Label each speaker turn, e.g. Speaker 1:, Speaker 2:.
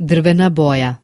Speaker 1: Drvena boja.